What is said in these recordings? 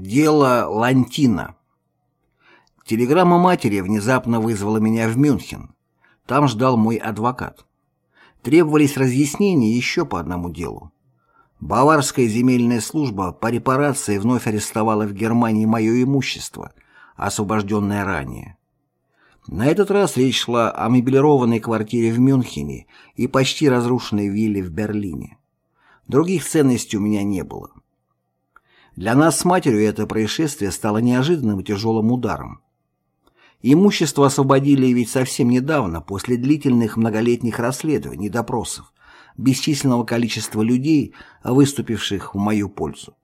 Дело Лантина. Телеграмма матери внезапно вызвала меня в Мюнхен. Там ждал мой адвокат. Требовались разъяснения еще по одному делу. Баварская земельная служба по репарации вновь арестовала в Германии мое имущество, освобожденное ранее. На этот раз речь шла о меблированной квартире в Мюнхене и почти разрушенной вилле в Берлине. Других ценностей у меня не было. Для нас с матерью это происшествие стало неожиданным и тяжелым ударом. Имущество освободили ведь совсем недавно, после длительных многолетних расследований допросов, бесчисленного количества людей, выступивших в мою пользу.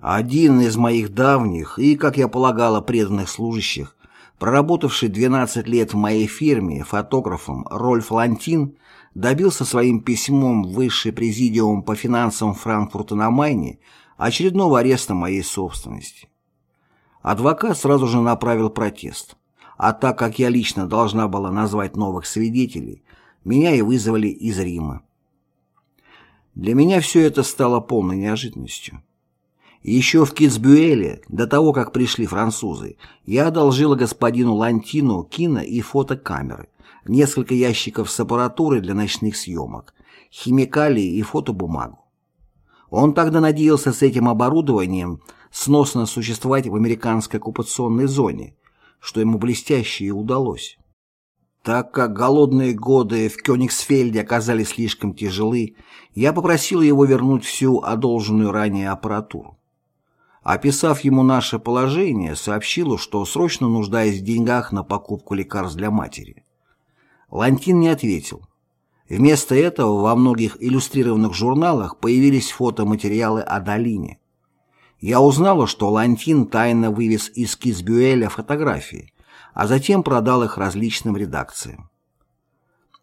Один из моих давних и, как я полагала, преданных служащих, проработавший 12 лет в моей фирме фотографом Рольф Лантин, добился своим письмом Высший президиум по финансам Франкфурта на Майне очередного ареста моей собственности. Адвокат сразу же направил протест, а так как я лично должна была назвать новых свидетелей, меня и вызвали из Рима. Для меня все это стало полной неожиданностью. Еще в Китсбюэле, до того, как пришли французы, я одолжила господину Лантину кино и фотокамеры, несколько ящиков с аппаратурой для ночных съемок, химикалии и фотобумагу. Он тогда надеялся с этим оборудованием сносно существовать в американской оккупационной зоне, что ему блестяще и удалось. Так как голодные годы в Кёнигсфельде оказались слишком тяжелы, я попросил его вернуть всю одолженную ранее аппаратуру. Описав ему наше положение, сообщила, что срочно нуждаясь в деньгах на покупку лекарств для матери. Лантин не ответил. Вместо этого во многих иллюстрированных журналах появились фотоматериалы о долине. Я узнала, что Лантин тайно вывез из Кисбюэля фотографии, а затем продал их различным редакциям.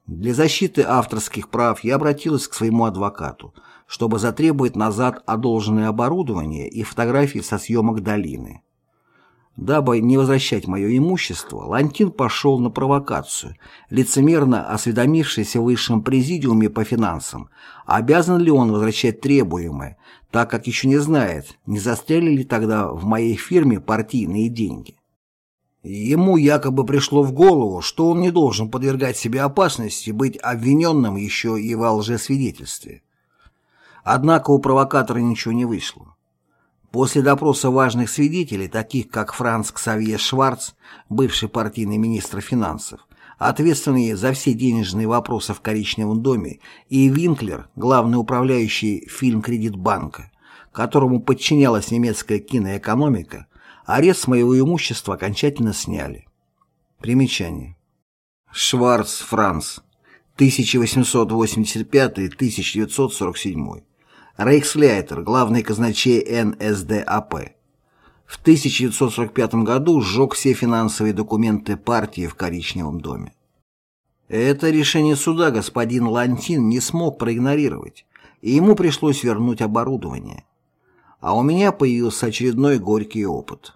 Для защиты авторских прав я обратилась к своему адвокату, чтобы затребовать назад одолженное оборудование и фотографии со съемок долины. Дабы не возвращать мое имущество, Лантин пошел на провокацию, лицемерно осведомившись в высшем президиуме по финансам, обязан ли он возвращать требуемое, так как еще не знает, не застряли ли тогда в моей фирме партийные деньги. Ему якобы пришло в голову, что он не должен подвергать себе опасности быть обвиненным еще и во лжесвидетельстве. Однако у провокатора ничего не вышло. После допроса важных свидетелей, таких как Франц Ксавье Шварц, бывший партийный министр финансов, ответственный за все денежные вопросы в Коричневом доме, и Винклер, главный управляющий фильм-кредитбанка, которому подчинялась немецкая киноэкономика, арест моего имущества окончательно сняли. Примечание. Шварц Франц, 1885-1947. Рейхсляйтер, главный казначей НСДАП. В 1945 году сжег все финансовые документы партии в Коричневом доме. Это решение суда господин Лантин не смог проигнорировать, и ему пришлось вернуть оборудование. А у меня появился очередной горький опыт.